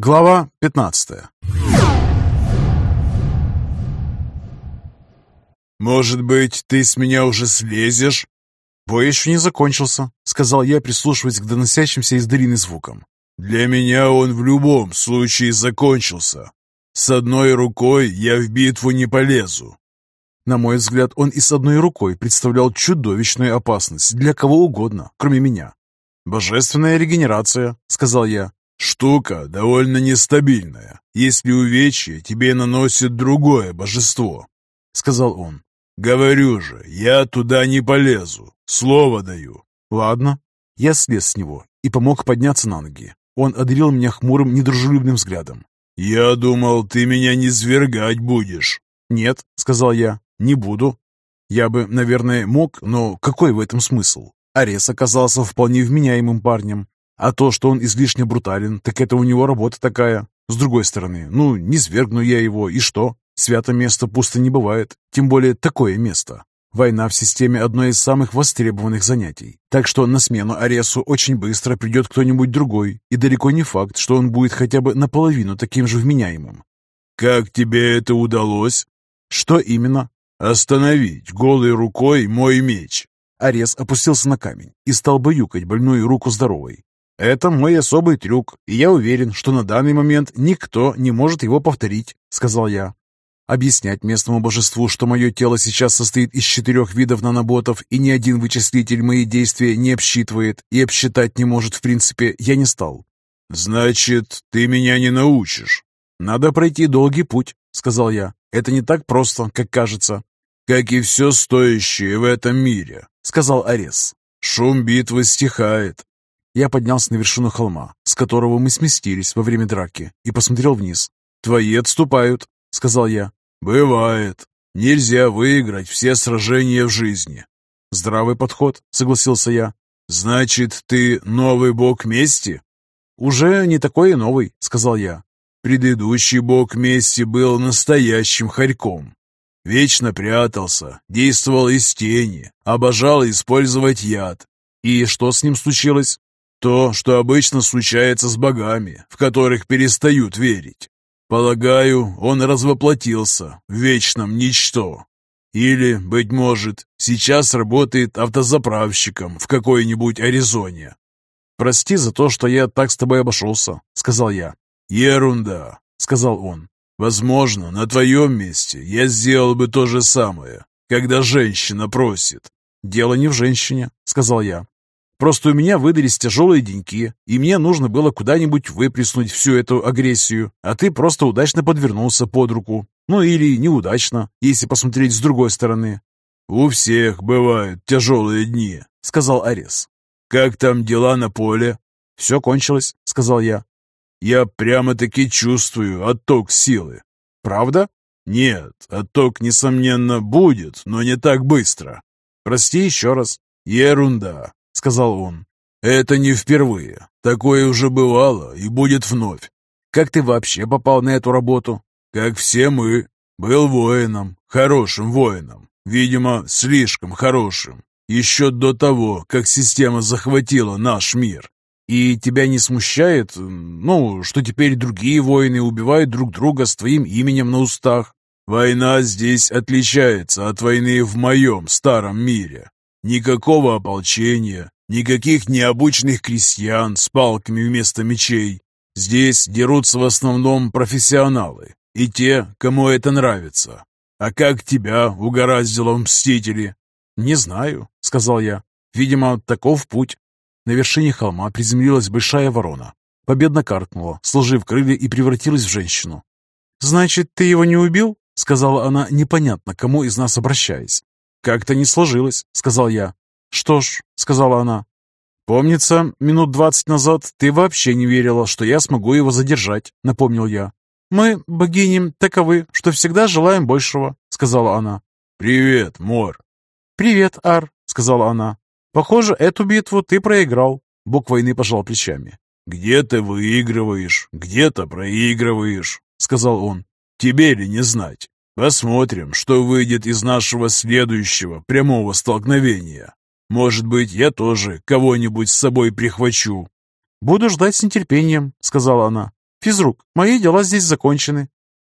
Глава 15 «Может быть, ты с меня уже слезешь?» «Бой еще не закончился», — сказал я, прислушиваясь к доносящимся из долины звукам. «Для меня он в любом случае закончился. С одной рукой я в битву не полезу». На мой взгляд, он и с одной рукой представлял чудовищную опасность для кого угодно, кроме меня. «Божественная регенерация», — сказал я. «Штука довольно нестабильная. Если увечье тебе наносит другое божество», — сказал он. «Говорю же, я туда не полезу. Слово даю». «Ладно». Я слез с него и помог подняться на ноги. Он одарил меня хмурым, недружелюбным взглядом. «Я думал, ты меня не свергать будешь». «Нет», — сказал я, — «не буду». Я бы, наверное, мог, но какой в этом смысл? Арес оказался вполне вменяемым парнем. А то, что он излишне брутален, так это у него работа такая. С другой стороны, ну, не свергну я его, и что? Свято место пусто не бывает, тем более такое место. Война в системе – одно из самых востребованных занятий. Так что на смену Аресу очень быстро придет кто-нибудь другой, и далеко не факт, что он будет хотя бы наполовину таким же вменяемым. «Как тебе это удалось?» «Что именно?» «Остановить голой рукой мой меч». Арес опустился на камень и стал баюкать больную руку здоровой. «Это мой особый трюк, и я уверен, что на данный момент никто не может его повторить», — сказал я. Объяснять местному божеству, что мое тело сейчас состоит из четырех видов наноботов, и ни один вычислитель мои действия не обсчитывает и обсчитать не может в принципе, я не стал. «Значит, ты меня не научишь?» «Надо пройти долгий путь», — сказал я. «Это не так просто, как кажется». «Как и все стоящее в этом мире», — сказал Арес. «Шум битвы стихает». Я поднялся на вершину холма, с которого мы сместились во время драки, и посмотрел вниз. «Твои отступают», — сказал я. «Бывает. Нельзя выиграть все сражения в жизни». «Здравый подход», — согласился я. «Значит, ты новый бог мести?» «Уже не такой и новый», — сказал я. «Предыдущий бог мести был настоящим хорьком. Вечно прятался, действовал из тени, обожал использовать яд. И что с ним случилось?» «То, что обычно случается с богами, в которых перестают верить. Полагаю, он развоплотился в вечном ничто. Или, быть может, сейчас работает автозаправщиком в какой-нибудь Аризоне. «Прости за то, что я так с тобой обошелся», — сказал я. «Ерунда», — сказал он. «Возможно, на твоем месте я сделал бы то же самое, когда женщина просит». «Дело не в женщине», — сказал я. Просто у меня выдались тяжелые деньки, и мне нужно было куда-нибудь выплеснуть всю эту агрессию, а ты просто удачно подвернулся под руку. Ну или неудачно, если посмотреть с другой стороны. «У всех бывают тяжелые дни», — сказал Арес. «Как там дела на поле?» «Все кончилось», — сказал я. «Я прямо-таки чувствую отток силы». «Правда?» «Нет, отток, несомненно, будет, но не так быстро». «Прости еще раз». «Ерунда сказал он. «Это не впервые. Такое уже бывало и будет вновь. Как ты вообще попал на эту работу?» «Как все мы. Был воином, хорошим воином. Видимо, слишком хорошим. Еще до того, как система захватила наш мир. И тебя не смущает, ну, что теперь другие воины убивают друг друга с твоим именем на устах?» «Война здесь отличается от войны в моем старом мире. Никакого ополчения, никаких необученных крестьян с палками вместо мечей. Здесь дерутся в основном профессионалы и те, кому это нравится. А как тебя угораздило мстители? «Не знаю», — сказал я. «Видимо, таков путь». На вершине холма приземлилась большая ворона. Победно каркнула, сложив крылья и превратилась в женщину. «Значит, ты его не убил?» — сказала она, непонятно кому из нас обращаясь. «Как-то не сложилось», — сказал я. «Что ж», — сказала она, — «помнится, минут двадцать назад ты вообще не верила, что я смогу его задержать», — напомнил я. «Мы, богини, таковы, что всегда желаем большего», — сказала она. «Привет, Мор». «Привет, Ар», — сказала она. «Похоже, эту битву ты проиграл», — бог войны пожал плечами. «Где ты выигрываешь, где-то проигрываешь», — сказал он. «Тебе ли не знать?» Посмотрим, что выйдет из нашего следующего прямого столкновения. Может быть, я тоже кого-нибудь с собой прихвачу». «Буду ждать с нетерпением», — сказала она. Физрук, мои дела здесь закончены».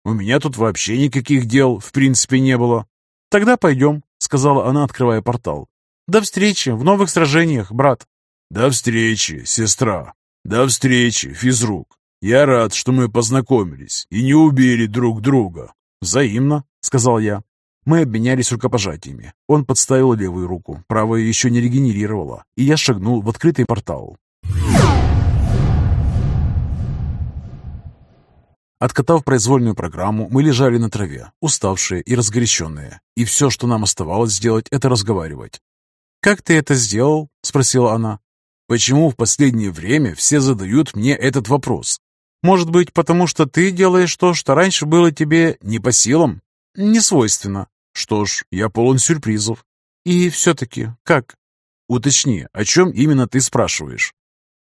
«У меня тут вообще никаких дел, в принципе, не было». «Тогда пойдем», — сказала она, открывая портал. «До встречи в новых сражениях, брат». «До встречи, сестра. До встречи, физрук. Я рад, что мы познакомились и не убили друг друга». «Взаимно», — сказал я. Мы обменялись рукопожатиями. Он подставил левую руку, правая еще не регенерировала, и я шагнул в открытый портал. Откатав произвольную программу, мы лежали на траве, уставшие и разгоряченные, и все, что нам оставалось сделать, это разговаривать. «Как ты это сделал?» — спросила она. «Почему в последнее время все задают мне этот вопрос?» «Может быть, потому что ты делаешь то, что раньше было тебе не по силам?» «Не свойственно». «Что ж, я полон сюрпризов». «И все-таки, как?» «Уточни, о чем именно ты спрашиваешь?»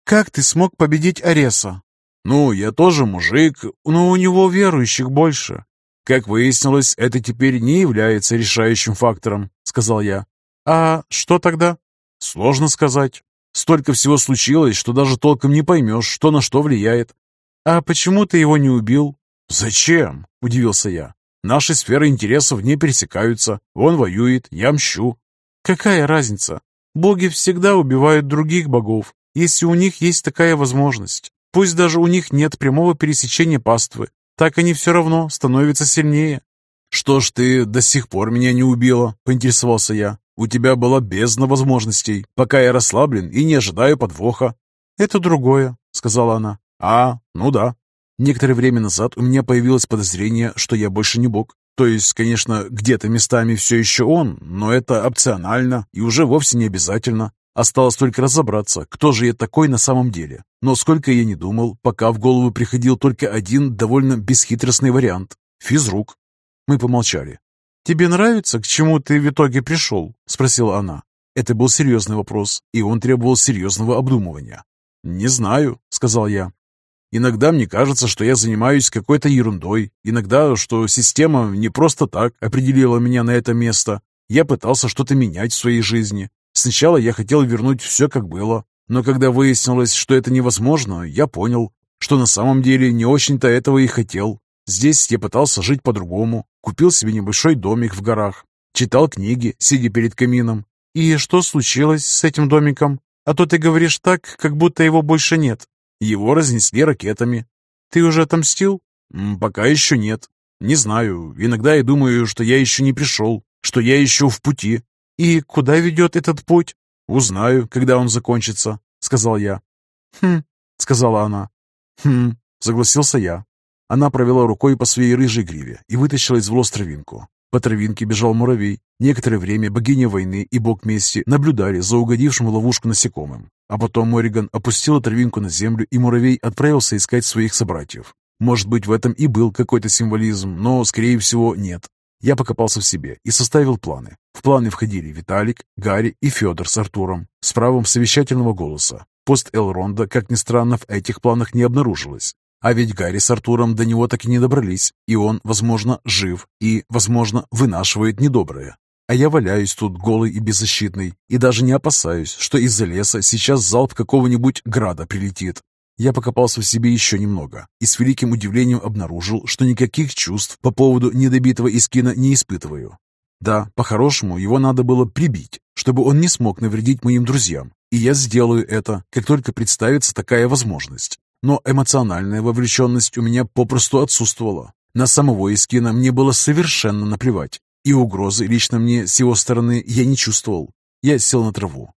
«Как ты смог победить Ареса?» «Ну, я тоже мужик, но у него верующих больше». «Как выяснилось, это теперь не является решающим фактором», — сказал я. «А что тогда?» «Сложно сказать. Столько всего случилось, что даже толком не поймешь, что на что влияет». «А почему ты его не убил?» «Зачем?» — удивился я. «Наши сферы интересов не пересекаются. Он воюет, я мщу». «Какая разница? Боги всегда убивают других богов, если у них есть такая возможность. Пусть даже у них нет прямого пересечения паствы, так они все равно становятся сильнее. «Что ж ты до сих пор меня не убила?» – поинтересовался я. «У тебя была бездна возможностей, пока я расслаблен и не ожидаю подвоха». «Это другое», – сказала она. «А, ну да». Некоторое время назад у меня появилось подозрение, что я больше не бог. То есть, конечно, где-то местами все еще он, но это опционально и уже вовсе не обязательно. Осталось только разобраться, кто же я такой на самом деле. Но сколько я не думал, пока в голову приходил только один довольно бесхитростный вариант – физрук. Мы помолчали. «Тебе нравится, к чему ты в итоге пришел?» – спросила она. Это был серьезный вопрос, и он требовал серьезного обдумывания. «Не знаю», – сказал я. «Иногда мне кажется, что я занимаюсь какой-то ерундой. Иногда, что система не просто так определила меня на это место. Я пытался что-то менять в своей жизни, Сначала я хотел вернуть все, как было, но когда выяснилось, что это невозможно, я понял, что на самом деле не очень-то этого и хотел. Здесь я пытался жить по-другому, купил себе небольшой домик в горах, читал книги, сидя перед камином. «И что случилось с этим домиком? А то ты говоришь так, как будто его больше нет». Его разнесли ракетами. «Ты уже отомстил?» «Пока еще нет. Не знаю. Иногда я думаю, что я еще не пришел, что я еще в пути. «И куда ведет этот путь?» «Узнаю, когда он закончится», — сказал я. «Хм», — сказала она. «Хм», — согласился я. Она провела рукой по своей рыжей гриве и вытащила из волос травинку. По травинке бежал муравей. Некоторое время богиня войны и бог мести наблюдали за угодившим в ловушку насекомым. А потом Мориган опустила травинку на землю, и муравей отправился искать своих собратьев. Может быть, в этом и был какой-то символизм, но, скорее всего, нет. Я покопался в себе и составил планы. В планы входили Виталик, Гарри и Федор с Артуром с правом совещательного голоса. Пост Элронда, как ни странно, в этих планах не обнаружилось. А ведь Гарри с Артуром до него так и не добрались, и он, возможно, жив и, возможно, вынашивает недоброе. А я валяюсь тут голый и беззащитный, и даже не опасаюсь, что из-за леса сейчас залп какого-нибудь града прилетит. Я покопался в себе еще немного и с великим удивлением обнаружил, что никаких чувств по поводу недобитого Искина не испытываю. Да, по-хорошему, его надо было прибить, чтобы он не смог навредить моим друзьям, и я сделаю это, как только представится такая возможность. Но эмоциональная вовлеченность у меня попросту отсутствовала. На самого Искина мне было совершенно наплевать, и угрозы лично мне с его стороны я не чувствовал. Я сел на траву.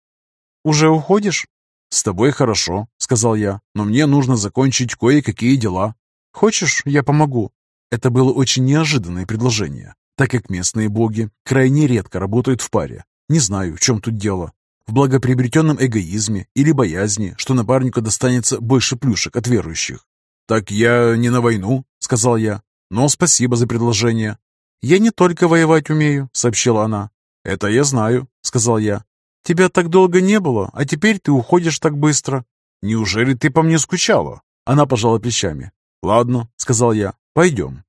«Уже уходишь?» «С тобой хорошо», — сказал я, «но мне нужно закончить кое-какие дела». «Хочешь, я помогу?» Это было очень неожиданное предложение, так как местные боги крайне редко работают в паре. Не знаю, в чем тут дело. В благоприобретенном эгоизме или боязни, что напарнику достанется больше плюшек от верующих. «Так я не на войну», — сказал я, «но спасибо за предложение». «Я не только воевать умею», — сообщила она. «Это я знаю», — сказал я. Тебя так долго не было, а теперь ты уходишь так быстро. Неужели ты по мне скучала?» Она пожала плечами. «Ладно», — сказал я, — «пойдем».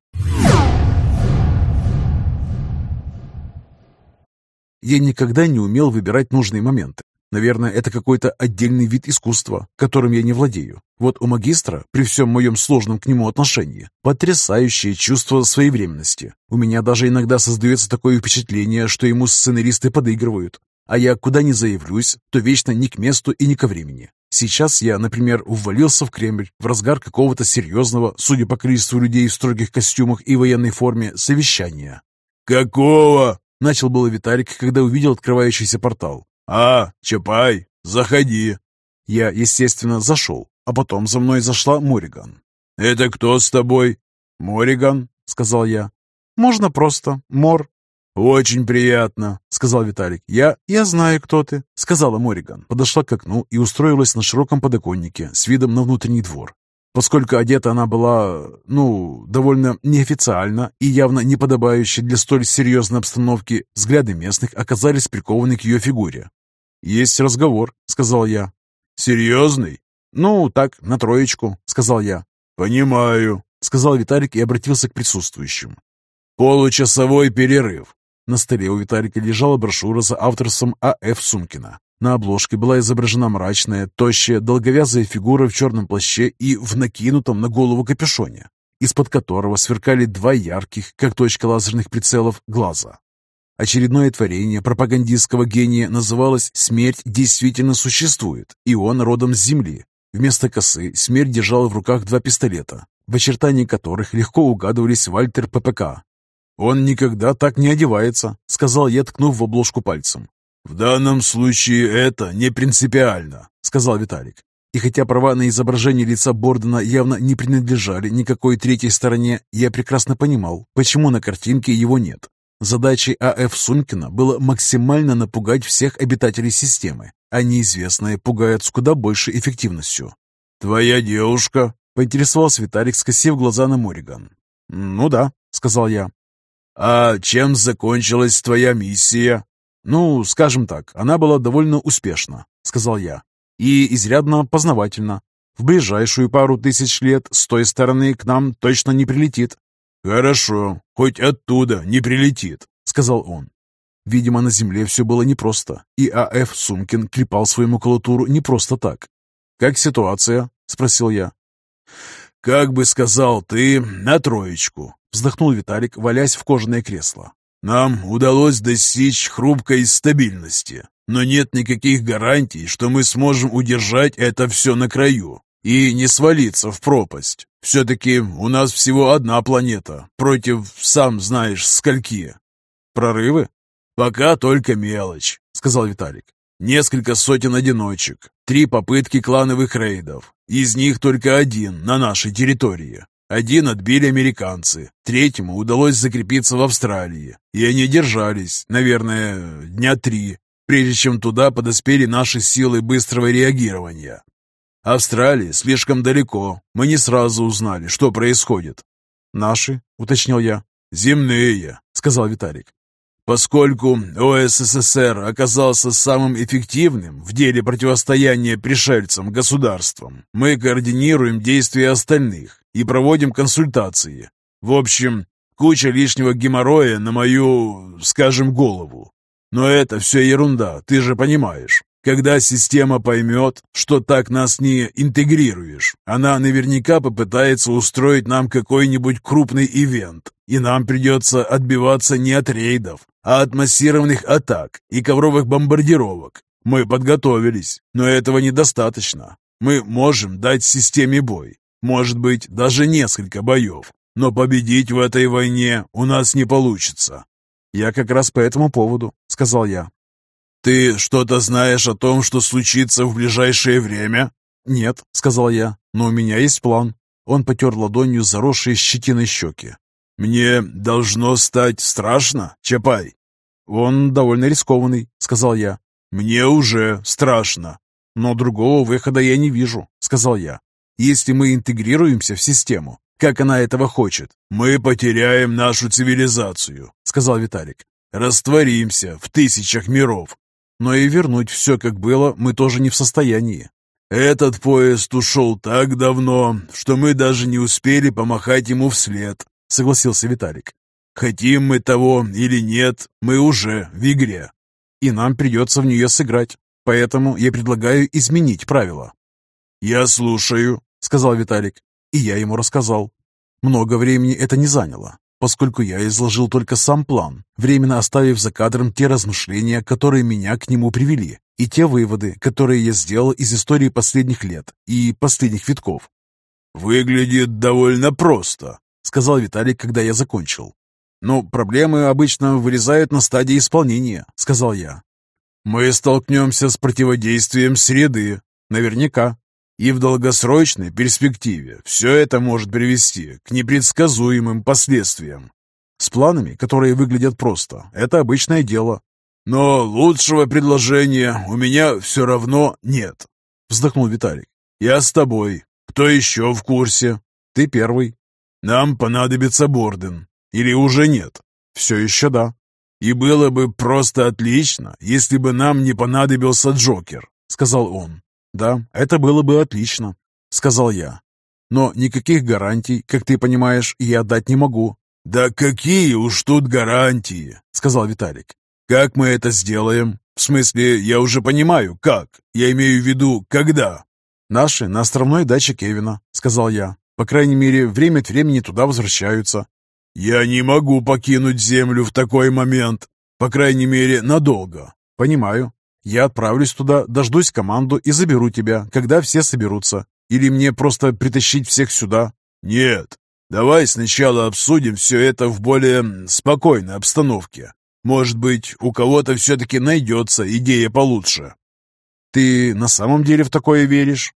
Я никогда не умел выбирать нужные моменты. Наверное, это какой-то отдельный вид искусства, которым я не владею. Вот у магистра, при всем моем сложном к нему отношении, потрясающее чувство своевременности. У меня даже иногда создается такое впечатление, что ему сценаристы подыгрывают. А я куда ни заявлюсь, то вечно не к месту и не ко времени. Сейчас я, например, ввалился в Кремль в разгар какого-то серьезного, судя по количеству людей в строгих костюмах и военной форме, совещания. «Какого?» — начал было Виталик, когда увидел открывающийся портал. «А, Чапай, заходи!» Я, естественно, зашел, а потом за мной зашла Мориган. «Это кто с тобой?» «Мориган», — сказал я. «Можно просто, Мор». «Очень приятно», — сказал Виталик. «Я... я знаю, кто ты», — сказала Мориган. Подошла к окну и устроилась на широком подоконнике с видом на внутренний двор. Поскольку одета она была, ну, довольно неофициально и явно не подобающе для столь серьезной обстановки, взгляды местных оказались прикованы к ее фигуре. «Есть разговор», — сказал я. «Серьезный?» «Ну, так, на троечку», — сказал я. «Понимаю», — сказал Виталик и обратился к присутствующим. «Получасовой перерыв». На столе у Виталика лежала брошюра за авторством А.Ф. Сумкина. На обложке была изображена мрачная, тощая, долговязая фигура в черном плаще и в накинутом на голову капюшоне, из-под которого сверкали два ярких, как точка лазерных прицелов, глаза. Очередное творение пропагандистского гения называлось «Смерть действительно существует», и он родом с Земли. Вместо косы смерть держала в руках два пистолета, в очертании которых легко угадывались Вальтер ППК. «Он никогда так не одевается», — сказал я, ткнув в обложку пальцем. «В данном случае это не принципиально», — сказал Виталик. И хотя права на изображение лица Бордена явно не принадлежали никакой третьей стороне, я прекрасно понимал, почему на картинке его нет. Задачей А.Ф. Сумкина было максимально напугать всех обитателей системы, а неизвестное пугает с куда большей эффективностью. «Твоя девушка?» — поинтересовался Виталик, скосив глаза на Мориган. «Ну да», — сказал я. «А чем закончилась твоя миссия?» «Ну, скажем так, она была довольно успешна», — сказал я, — «и изрядно познавательна. В ближайшую пару тысяч лет с той стороны к нам точно не прилетит». «Хорошо, хоть оттуда не прилетит», — сказал он. Видимо, на Земле все было непросто, и А.Ф. Сумкин клепал свою макулатуру не просто так. «Как ситуация?» — спросил я. «Как бы сказал ты, на троечку», — вздохнул Виталик, валясь в кожаное кресло. Нам удалось достичь хрупкой стабильности, но нет никаких гарантий, что мы сможем удержать это все на краю и не свалиться в пропасть. Все-таки у нас всего одна планета против, сам знаешь, скольки. Прорывы? Пока только мелочь, сказал Виталик. Несколько сотен одиночек, три попытки клановых рейдов, из них только один на нашей территории. Один отбили американцы, третьему удалось закрепиться в Австралии, и они держались, наверное, дня три, прежде чем туда подоспели наши силы быстрого реагирования. Австралия слишком далеко, мы не сразу узнали, что происходит. «Наши?» — уточнил я. «Земные», — сказал Виталик. Поскольку ОССР оказался самым эффективным в деле противостояния пришельцам-государствам, мы координируем действия остальных и проводим консультации. В общем, куча лишнего геморроя на мою, скажем, голову. Но это все ерунда, ты же понимаешь. Когда система поймет, что так нас не интегрируешь, она наверняка попытается устроить нам какой-нибудь крупный ивент, и нам придется отбиваться не от рейдов, а от массированных атак и ковровых бомбардировок. Мы подготовились, но этого недостаточно. Мы можем дать системе бой, может быть, даже несколько боев. Но победить в этой войне у нас не получится. Я как раз по этому поводу, сказал я. Ты что-то знаешь о том, что случится в ближайшее время? Нет, сказал я, но у меня есть план. Он потер ладонью заросшие щетиной щеки. «Мне должно стать страшно, Чапай?» «Он довольно рискованный», — сказал я. «Мне уже страшно». «Но другого выхода я не вижу», — сказал я. Если мы интегрируемся в систему, как она этого хочет, мы потеряем нашу цивилизацию, сказал Виталик. Растворимся в тысячах миров. Но и вернуть все, как было, мы тоже не в состоянии. Этот поезд ушел так давно, что мы даже не успели помахать ему вслед, согласился Виталик. Хотим мы того или нет, мы уже в игре. И нам придется в нее сыграть. Поэтому я предлагаю изменить правила». «Я слушаю», — сказал Виталик. И я ему рассказал. Много времени это не заняло, поскольку я изложил только сам план, временно оставив за кадром те размышления, которые меня к нему привели, и те выводы, которые я сделал из истории последних лет и последних витков. «Выглядит довольно просто», — сказал Виталик, когда я закончил. «Ну, проблемы обычно вылезают на стадии исполнения», — сказал я. «Мы столкнемся с противодействием среды, наверняка. И в долгосрочной перспективе все это может привести к непредсказуемым последствиям. С планами, которые выглядят просто, это обычное дело. Но лучшего предложения у меня все равно нет, вздохнул Виталик. Я с тобой. Кто еще в курсе? Ты первый. Нам понадобится Борден. Или уже нет? Все еще да. И было бы просто отлично, если бы нам не понадобился Джокер, сказал он. «Да, это было бы отлично», — сказал я. «Но никаких гарантий, как ты понимаешь, я дать не могу». «Да какие уж тут гарантии», — сказал Виталик. «Как мы это сделаем? В смысле, я уже понимаю, как. Я имею в виду, когда». «Наши на островной даче Кевина», — сказал я. «По крайней мере, время от времени туда возвращаются». «Я не могу покинуть Землю в такой момент. По крайней мере, надолго». «Понимаю. Я отправлюсь туда, дождусь команду и заберу тебя, когда все соберутся. Или мне просто притащить всех сюда?» «Нет. Давай сначала обсудим все это в более спокойной обстановке. Может быть, у кого-то все-таки найдется идея получше». «Ты на самом деле в такое веришь?»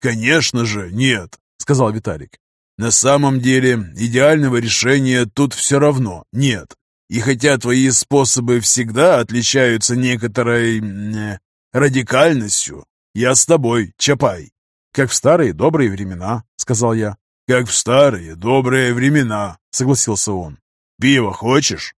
«Конечно же, нет», — сказал Виталик. «На самом деле, идеального решения тут все равно нет. И хотя твои способы всегда отличаются некоторой э, радикальностью, я с тобой, Чапай. Как в старые добрые времена, сказал я. Как в старые добрые времена, согласился он. Пиво хочешь?